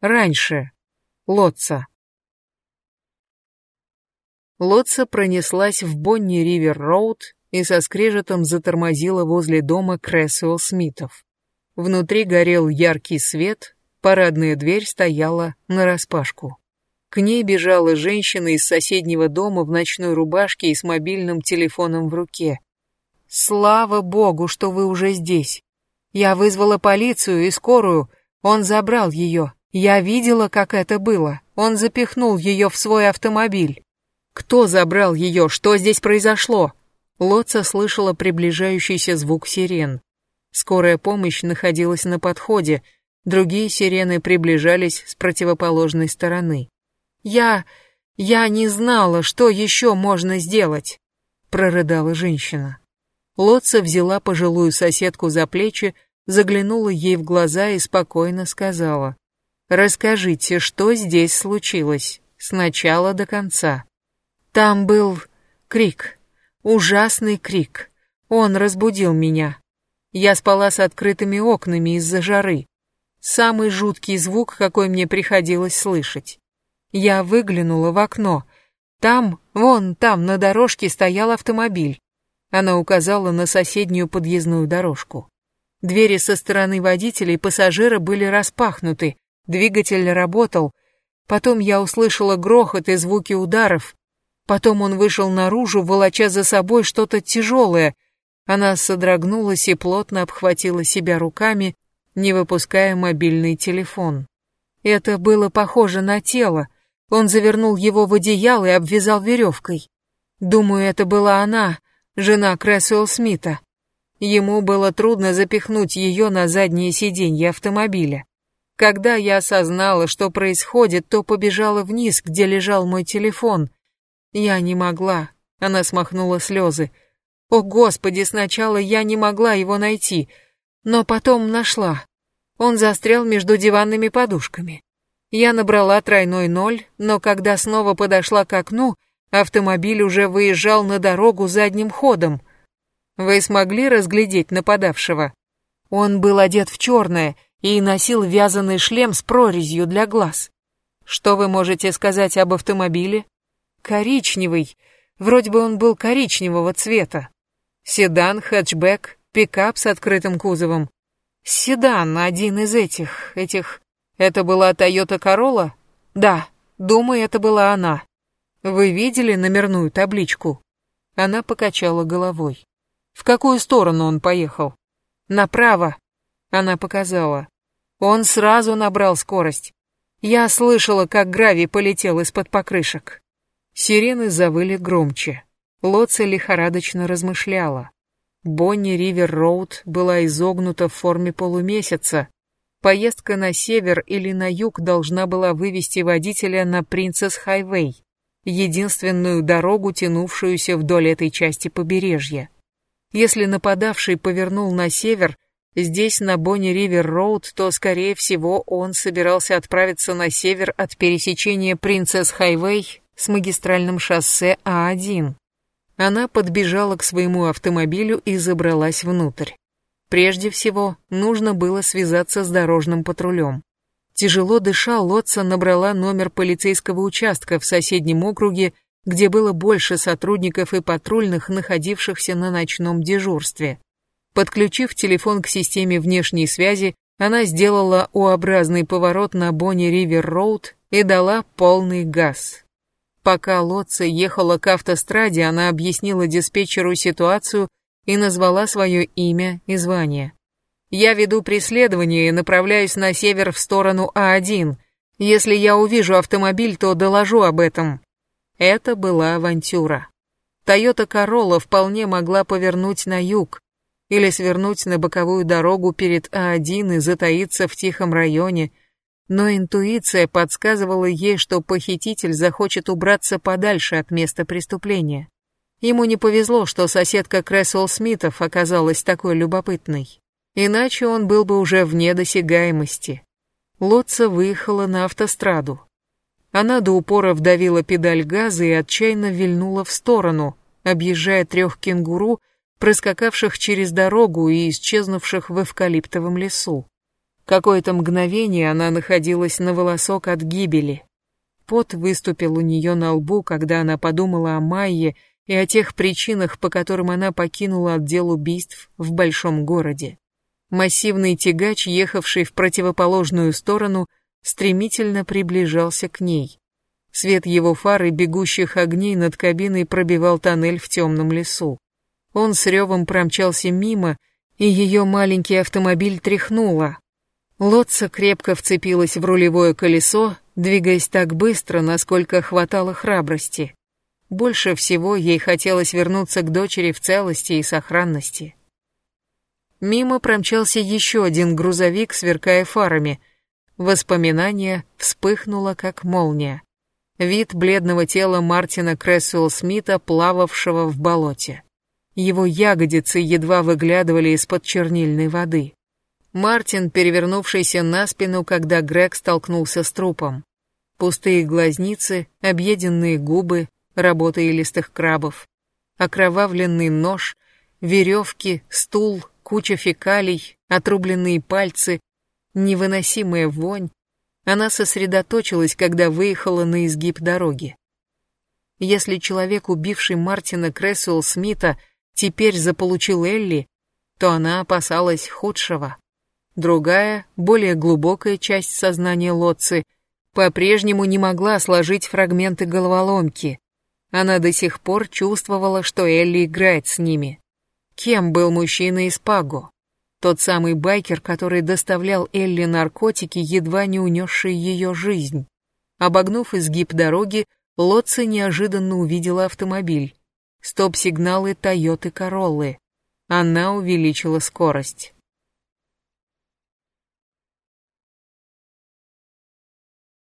Раньше. Лотца. Лотца пронеслась в Бонни-Ривер-Роуд и со скрежетом затормозила возле дома Крэсуэлл Смитов. Внутри горел яркий свет, парадная дверь стояла нараспашку. К ней бежала женщина из соседнего дома в ночной рубашке и с мобильным телефоном в руке. «Слава богу, что вы уже здесь. Я вызвала полицию и скорую, он забрал ее. Я видела, как это было. Он запихнул ее в свой автомобиль. Кто забрал ее? Что здесь произошло?» Лотца слышала приближающийся звук сирен. Скорая помощь находилась на подходе, другие сирены приближались с противоположной стороны. «Я... я не знала, что еще можно сделать», — прорыдала женщина. Лотца взяла пожилую соседку за плечи, заглянула ей в глаза и спокойно сказала. «Расскажите, что здесь случилось, с начала до конца». Там был крик, ужасный крик. Он разбудил меня. Я спала с открытыми окнами из-за жары. Самый жуткий звук, какой мне приходилось слышать. Я выглянула в окно. Там, вон там, на дорожке стоял автомобиль. Она указала на соседнюю подъездную дорожку. Двери со стороны водителя и пассажира были распахнуты, двигатель работал. Потом я услышала грохот и звуки ударов. Потом он вышел наружу, волоча за собой что-то тяжелое — она содрогнулась и плотно обхватила себя руками, не выпуская мобильный телефон. Это было похоже на тело. Он завернул его в одеяло и обвязал веревкой. Думаю, это была она, жена Крэсуэлл Смита. Ему было трудно запихнуть ее на заднее сиденье автомобиля. Когда я осознала, что происходит, то побежала вниз, где лежал мой телефон. Я не могла. Она смахнула слезы. О, Господи, сначала я не могла его найти, но потом нашла. Он застрял между диванными подушками. Я набрала тройной ноль, но когда снова подошла к окну, автомобиль уже выезжал на дорогу задним ходом. Вы смогли разглядеть нападавшего? Он был одет в черное и носил вязаный шлем с прорезью для глаз. Что вы можете сказать об автомобиле? Коричневый. Вроде бы он был коричневого цвета. Седан, хэтчбэк, пикап с открытым кузовом. Седан, один из этих, этих... Это была Toyota Corolla? Да, думаю, это была она. Вы видели номерную табличку? Она покачала головой. В какую сторону он поехал? Направо. Она показала. Он сразу набрал скорость. Я слышала, как гравий полетел из-под покрышек. Сирены завыли громче. Лоци лихорадочно размышляла. Бонни Ривер Роуд была изогнута в форме полумесяца. Поездка на север или на юг должна была вывести водителя на Принцесс Хайвей, единственную дорогу, тянувшуюся вдоль этой части побережья. Если нападавший повернул на север, здесь на Бонни Ривер Роуд, то, скорее всего, он собирался отправиться на север от пересечения Принцесс Хайвей с магистральным шоссе А1. Она подбежала к своему автомобилю и забралась внутрь. Прежде всего, нужно было связаться с дорожным патрулем. Тяжело дыша, Лотца набрала номер полицейского участка в соседнем округе, где было больше сотрудников и патрульных, находившихся на ночном дежурстве. Подключив телефон к системе внешней связи, она сделала У-образный поворот на Бонни-Ривер-Роуд и дала полный газ. Пока Лотца ехала к автостраде, она объяснила диспетчеру ситуацию и назвала свое имя и звание. «Я веду преследование и направляюсь на север в сторону А1. Если я увижу автомобиль, то доложу об этом». Это была авантюра. Тойота Королла вполне могла повернуть на юг или свернуть на боковую дорогу перед А1 и затаиться в тихом районе, но интуиция подсказывала ей, что похититель захочет убраться подальше от места преступления. Ему не повезло, что соседка Крэсвелл Смитов оказалась такой любопытной. Иначе он был бы уже вне досягаемости. Лотца выехала на автостраду. Она до упора вдавила педаль газа и отчаянно вильнула в сторону, объезжая трех кенгуру, проскакавших через дорогу и исчезнувших в эвкалиптовом лесу. Какое-то мгновение она находилась на волосок от гибели. Пот выступил у нее на лбу, когда она подумала о Майе и о тех причинах, по которым она покинула отдел убийств в большом городе. Массивный тягач, ехавший в противоположную сторону, стремительно приближался к ней. Свет его фар и бегущих огней над кабиной пробивал тоннель в темном лесу. Он с ревом промчался мимо, и ее маленький автомобиль тряхнуло. Лотца крепко вцепилась в рулевое колесо, двигаясь так быстро, насколько хватало храбрости. Больше всего ей хотелось вернуться к дочери в целости и сохранности. Мимо промчался еще один грузовик, сверкая фарами. Воспоминание вспыхнуло, как молния. Вид бледного тела Мартина Крессуэлл Смита, плававшего в болоте. Его ягодицы едва выглядывали из-под чернильной воды. Мартин, перевернувшийся на спину, когда Грег столкнулся с трупом. Пустые глазницы, объеденные губы, работа илистых крабов. Окровавленный нож, веревки, стул, куча фекалий, отрубленные пальцы, невыносимая вонь. Она сосредоточилась, когда выехала на изгиб дороги. Если человек, убивший Мартина Крессуэлл Смита, теперь заполучил Элли, то она опасалась худшего. Другая, более глубокая часть сознания Лотцы по-прежнему не могла сложить фрагменты головоломки. Она до сих пор чувствовала, что Элли играет с ними. Кем был мужчина из Паго? Тот самый байкер, который доставлял Элли наркотики, едва не унесший ее жизнь. Обогнув изгиб дороги, Лотца неожиданно увидела автомобиль. Стоп-сигналы Тойоты Короллы. Она увеличила скорость.